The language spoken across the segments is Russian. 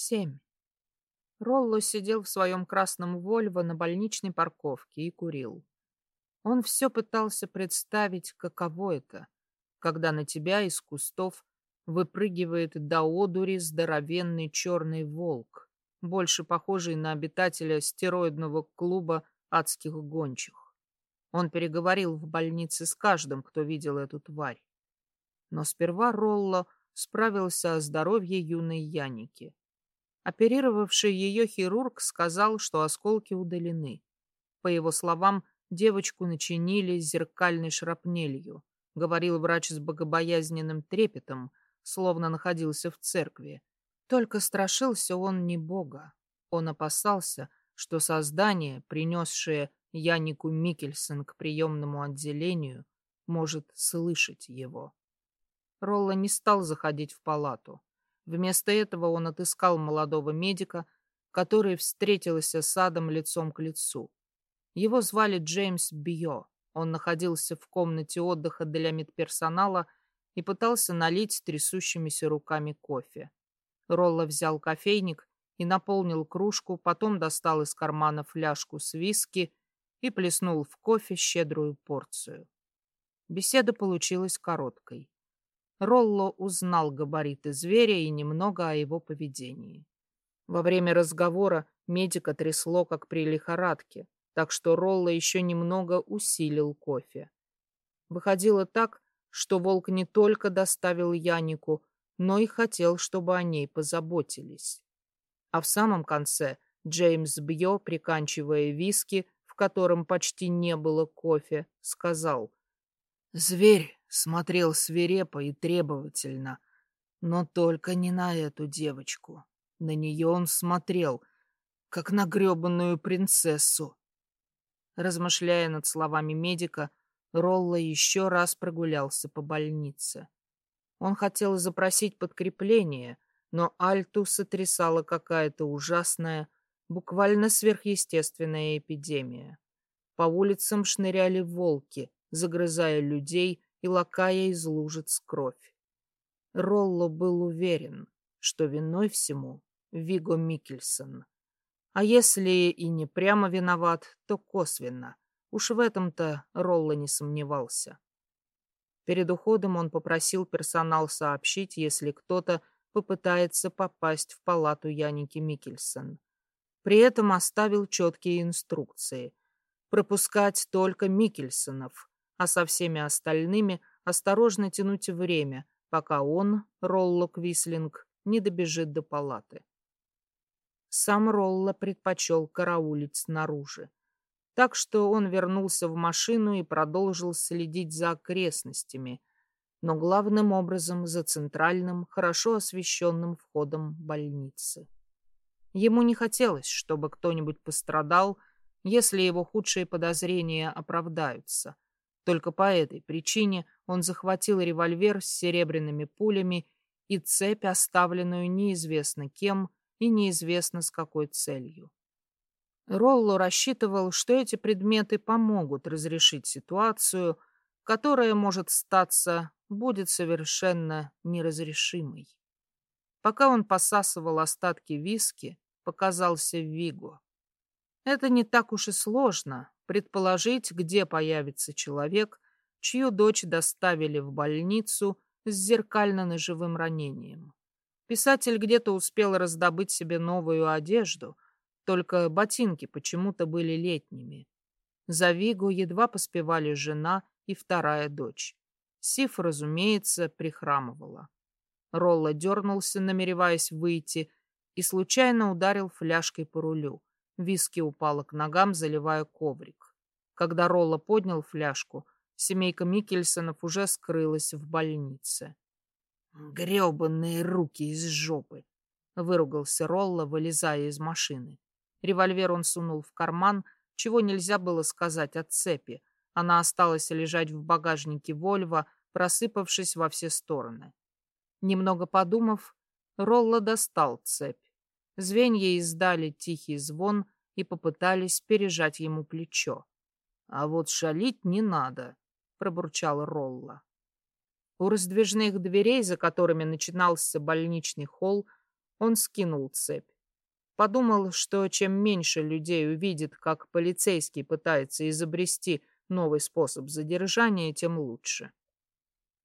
Семь. Ролло сидел в своем красном Вольво на больничной парковке и курил. Он все пытался представить, каково это, когда на тебя из кустов выпрыгивает до одури здоровенный черный волк, больше похожий на обитателя стероидного клуба адских гончих. Он переговорил в больнице с каждым, кто видел эту тварь. Но сперва Ролло справился о здоровье юной Яники. Оперировавший ее хирург сказал, что осколки удалены. По его словам, девочку начинили зеркальной шрапнелью, говорил врач с богобоязненным трепетом, словно находился в церкви. Только страшился он не Бога. Он опасался, что создание, принесшее Янику Микельсон к приемному отделению, может слышать его. Ролла не стал заходить в палату. Вместо этого он отыскал молодого медика, который встретился с Адом лицом к лицу. Его звали Джеймс Био. Он находился в комнате отдыха для медперсонала и пытался налить трясущимися руками кофе. Ролла взял кофейник и наполнил кружку, потом достал из кармана фляжку с виски и плеснул в кофе щедрую порцию. Беседа получилась короткой. Ролло узнал габариты зверя и немного о его поведении. Во время разговора медика трясло, как при лихорадке, так что Ролло еще немного усилил кофе. Выходило так, что волк не только доставил Янику, но и хотел, чтобы о ней позаботились. А в самом конце Джеймс Бьо, приканчивая виски, в котором почти не было кофе, сказал «Зверь смотрел свирепо и требовательно, но только не на эту девочку. На нее он смотрел, как на гребаную принцессу. Размышляя над словами медика, Ролла еще раз прогулялся по больнице. Он хотел запросить подкрепление, но Альту сотрясала какая-то ужасная, буквально сверхъестественная эпидемия. По улицам шныряли волки, загрызая людей и лакая из лужиц кровь. Ролло был уверен, что виной всему Виго Микельсон. А если и не прямо виноват, то косвенно. Уж в этом-то Ролло не сомневался. Перед уходом он попросил персонал сообщить, если кто-то попытается попасть в палату Яники Микельсон. При этом оставил четкие инструкции. Пропускать только Микельсонов, а со всеми остальными осторожно тянуть время, пока он, Ролло Квислинг, не добежит до палаты. Сам Ролло предпочел караулить снаружи. Так что он вернулся в машину и продолжил следить за окрестностями, но главным образом за центральным, хорошо освещенным входом больницы. Ему не хотелось, чтобы кто-нибудь пострадал, если его худшие подозрения оправдаются — только по этой причине он захватил револьвер с серебряными пулями и цепь, оставленную неизвестно кем и неизвестно с какой целью. Ролло рассчитывал, что эти предметы помогут разрешить ситуацию, которая, может статься, будет совершенно неразрешимой. Пока он посасывал остатки виски, показался Виго. Это не так уж и сложно, предположить, где появится человек, чью дочь доставили в больницу с зеркально-ножевым ранением. Писатель где-то успел раздобыть себе новую одежду, только ботинки почему-то были летними. За Вигу едва поспевали жена и вторая дочь. Сиф, разумеется, прихрамывала. Ролла дернулся, намереваясь выйти, и случайно ударил фляжкой по рулю. Виски упала к ногам, заливая коврик. Когда Ролла поднял фляжку, семейка Микельсонов уже скрылась в больнице. «Гребанные руки из жопы!» — выругался Ролла, вылезая из машины. Револьвер он сунул в карман, чего нельзя было сказать о цепи. Она осталась лежать в багажнике Вольво, просыпавшись во все стороны. Немного подумав, Ролла достал цепь. Звенья издали тихий звон и попытались пережать ему плечо. «А вот шалить не надо», — пробурчал Ролла. У раздвижных дверей, за которыми начинался больничный холл, Он скинул цепь. Подумал, что чем меньше людей увидит, как полицейский пытается изобрести новый способ задержания, тем лучше.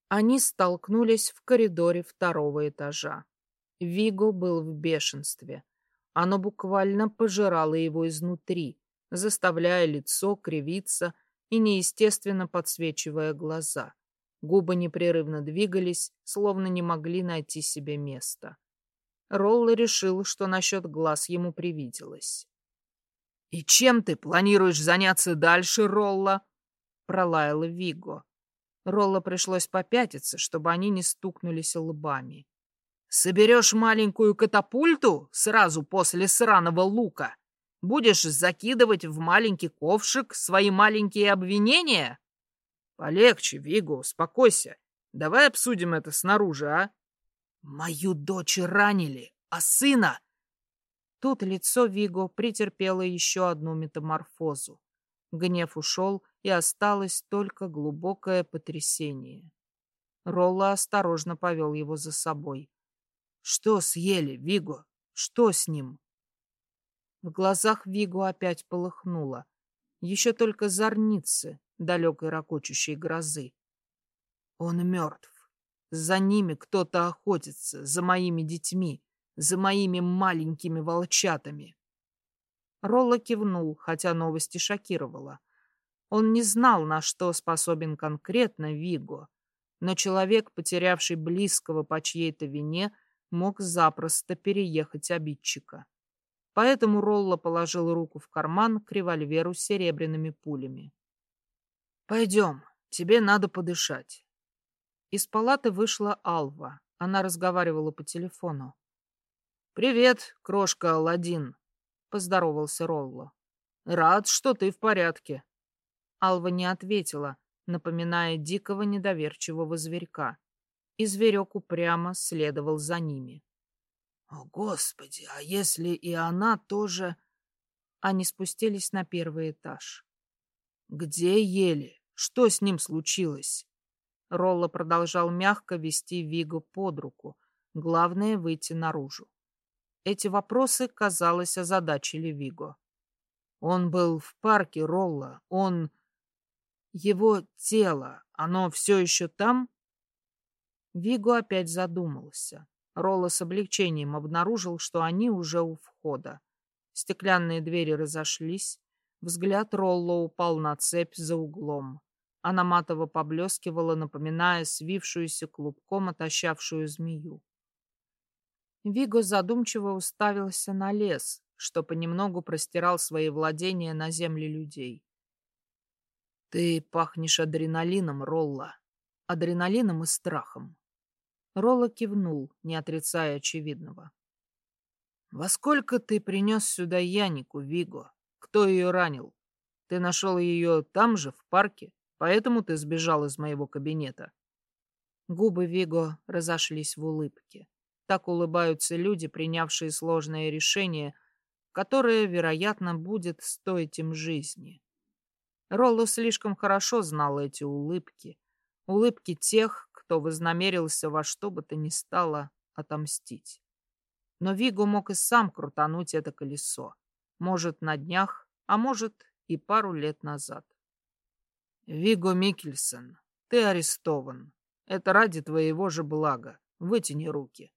Они столкнулись в коридоре второго этажа. Виго был в бешенстве. Оно буквально пожирало его изнутри, заставляя лицо кривиться и неестественно подсвечивая глаза. Губы непрерывно двигались, словно не могли найти себе места. Ролла решил, что насчет глаз ему привиделось. «И чем ты планируешь заняться дальше, Ролла?» — пролаяла Виго. Ролла пришлось попятиться, чтобы они не стукнулись лбами. «Соберешь маленькую катапульту сразу после сраного лука? Будешь закидывать в маленький ковшик свои маленькие обвинения?» «Полегче, Виго, успокойся. Давай обсудим это снаружи, а?» «Мою дочь ранили, а сына...» Тут лицо Виго претерпело еще одну метаморфозу. Гнев ушел, и осталось только глубокое потрясение. Ролла осторожно повел его за собой. «Что съели, Виго? Что с ним?» В глазах Виго опять полыхнуло. Еще только зорницы далекой ракочущей грозы. Он мертв. За ними кто-то охотится, за моими детьми, за моими маленькими волчатами. Ролла кивнул, хотя новости шокировала. Он не знал, на что способен конкретно Виго, но человек, потерявший близкого по чьей-то вине, мог запросто переехать обидчика. Поэтому Ролла положил руку в карман к револьверу с серебряными пулями. «Пойдем, тебе надо подышать». Из палаты вышла Алва. Она разговаривала по телефону. «Привет, крошка Аладдин», — поздоровался Ролло. «Рад, что ты в порядке». Алва не ответила, напоминая дикого недоверчивого зверька. И зверек упрямо следовал за ними. «О, Господи, а если и она тоже...» Они спустились на первый этаж. «Где Ели? Что с ним случилось?» Ролла продолжал мягко вести Вигу под руку. Главное — выйти наружу. Эти вопросы, казалось, озадачили Виго. Он был в парке Ролла. Он... Его тело, оно все еще там? Виго опять задумался. Ролла с облегчением обнаружил, что они уже у входа. Стеклянные двери разошлись. Взгляд Ролла упал на цепь за углом. Она матово поблескивала, напоминая свившуюся клубком отощавшую змею. Виго задумчиво уставился на лес, что понемногу простирал свои владения на земле людей. Ты пахнешь адреналином, Ролла. Адреналином и страхом. Ролла кивнул, не отрицая очевидного. Во сколько ты принес сюда Янику, Виго? Кто ее ранил? Ты нашел ее там же, в парке, поэтому ты сбежал из моего кабинета. Губы Виго разошлись в улыбке. Так улыбаются люди, принявшие сложное решение, которое, вероятно, будет стоить им жизни. Ролло слишком хорошо знал эти улыбки. Улыбки тех, кто вознамерился во что бы то ни стало отомстить. Но Вигу мог и сам крутануть это колесо. Может, на днях, а может, и пару лет назад. Виго Микельсон, ты арестован. Это ради твоего же блага. Вытяни руки.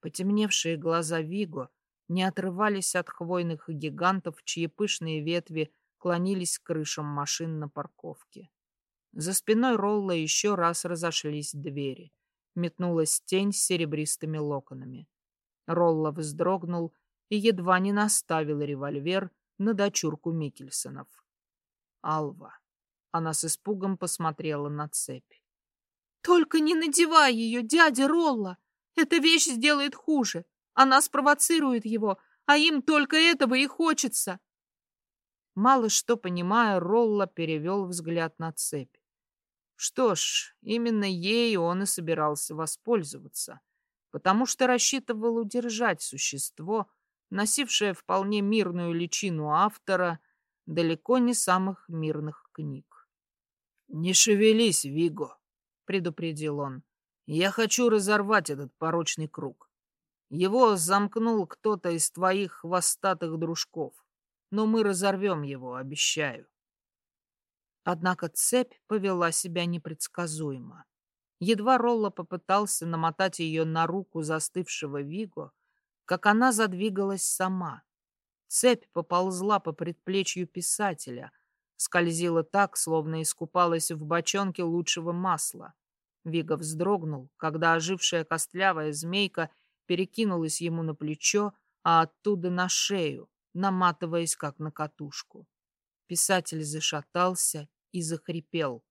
Потемневшие глаза Виго не отрывались от хвойных гигантов, чьи пышные ветви клонились к крышам машин на парковке. За спиной Ролла еще раз разошлись двери. Метнулась тень с серебристыми локонами. Ролла вздрогнул и едва не наставил револьвер на дочурку Микельсонов. Алва. Она с испугом посмотрела на цепь. «Только не надевай ее, дядя Ролла! Эта вещь сделает хуже. Она спровоцирует его, а им только этого и хочется!» Мало что понимая, Ролла перевел взгляд на цепь. Что ж, именно ей он и собирался воспользоваться, потому что рассчитывал удержать существо, носившее вполне мирную личину автора далеко не самых мирных книг. «Не шевелись, Виго», — предупредил он. «Я хочу разорвать этот порочный круг. Его замкнул кто-то из твоих хвостатых дружков. Но мы разорвем его, обещаю. Однако цепь повела себя непредсказуемо. Едва Ролла попытался намотать ее на руку застывшего Виго, как она задвигалась сама. Цепь поползла по предплечью писателя, скользила так, словно искупалась в бочонке лучшего масла. Виго вздрогнул, когда ожившая костлявая змейка перекинулась ему на плечо, а оттуда на шею, наматываясь как на катушку. Писатель зашатался и захрипел.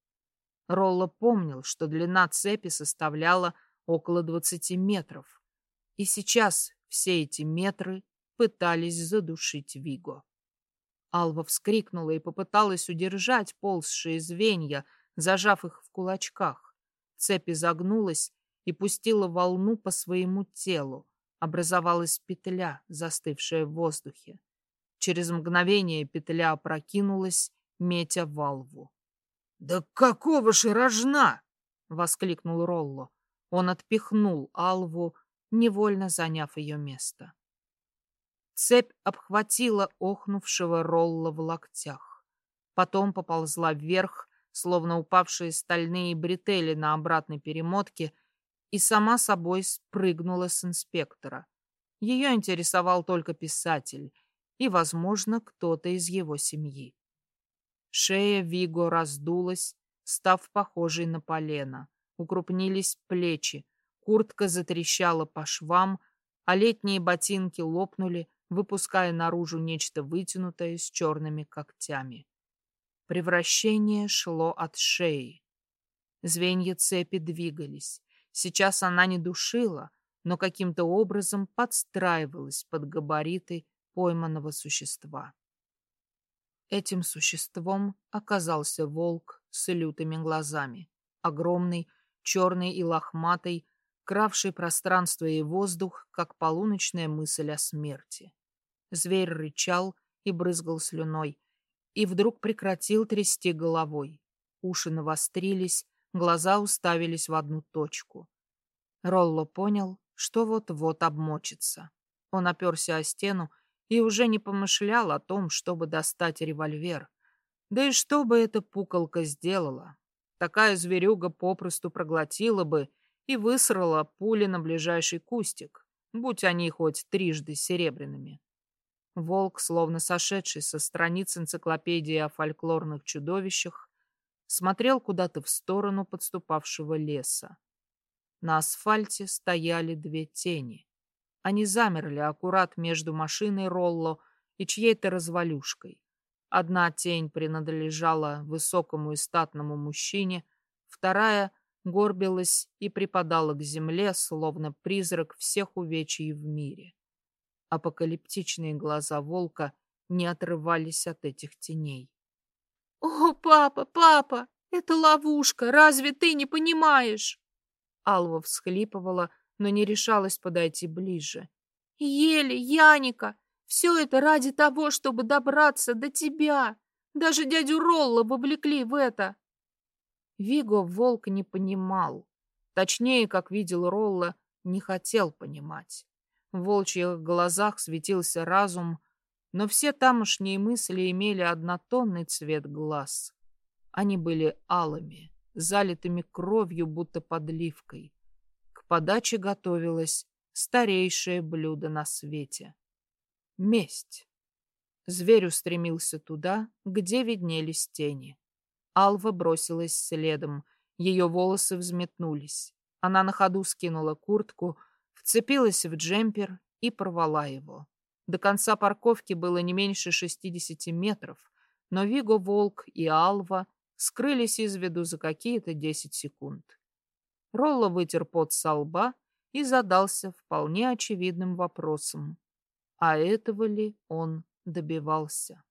Ролло помнил, что длина цепи составляла около двадцати метров. И сейчас все эти метры пытались задушить Виго. Алва вскрикнула и попыталась удержать ползшие звенья, зажав их в кулачках. Цепь изогнулась и пустила волну по своему телу. Образовалась петля, застывшая в воздухе. Через мгновение петля опрокинулась, метя валву. «Да какого же рожна!» — воскликнул Ролло. Он отпихнул Алву, невольно заняв ее место. Цепь обхватила охнувшего Ролла в локтях. Потом поползла вверх, словно упавшие стальные бретели на обратной перемотке, и сама собой спрыгнула с инспектора. Ее интересовал только писатель и, возможно, кто-то из его семьи. Шея Виго раздулась, став похожей на полено. Укрупнились плечи, куртка затрещала по швам, а летние ботинки лопнули, выпуская наружу нечто вытянутое с черными когтями. Превращение шло от шеи. Звенья цепи двигались. Сейчас она не душила, но каким-то образом подстраивалась под габариты пойманного существа. Этим существом оказался волк с лютыми глазами, огромный, черный и лохматый, кравший пространство и воздух, как полуночная мысль о смерти. Зверь рычал и брызгал слюной, и вдруг прекратил трясти головой. Уши навострились, глаза уставились в одну точку. Ролло понял, что вот-вот обмочится. Он оперся о стену и уже не помышлял о том, чтобы достать револьвер. Да и что бы эта пуколка сделала? Такая зверюга попросту проглотила бы и высрала пули на ближайший кустик, будь они хоть трижды серебряными. Волк, словно сошедший со страниц энциклопедии о фольклорных чудовищах, смотрел куда-то в сторону подступавшего леса. На асфальте стояли две тени. Они замерли аккурат между машиной Ролло и чьей-то развалюшкой. Одна тень принадлежала высокому и статному мужчине, вторая горбилась и припадала к земле, словно призрак всех увечий в мире. Апокалиптичные глаза волка не отрывались от этих теней. «О, папа, папа, это ловушка, разве ты не понимаешь?» Алва всхлипывала, но не решалась подойти ближе. «Еле, Яника, все это ради того, чтобы добраться до тебя. Даже дядю Ролла вовлекли в это». Виго волк не понимал. Точнее, как видел Ролла, не хотел понимать. В волчьих глазах светился разум, но все тамошние мысли имели однотонный цвет глаз. Они были алыми, залитыми кровью, будто подливкой. Подаче готовилось старейшее блюдо на свете — месть. Зверь устремился туда, где виднелись тени. Алва бросилась следом, ее волосы взметнулись. Она на ходу скинула куртку, вцепилась в джемпер и порвала его. До конца парковки было не меньше 60 метров, но Виго, Волк и Алва скрылись из виду за какие-то 10 секунд. Ролло вытер пот со лба и задался вполне очевидным вопросом. А этого ли он добивался?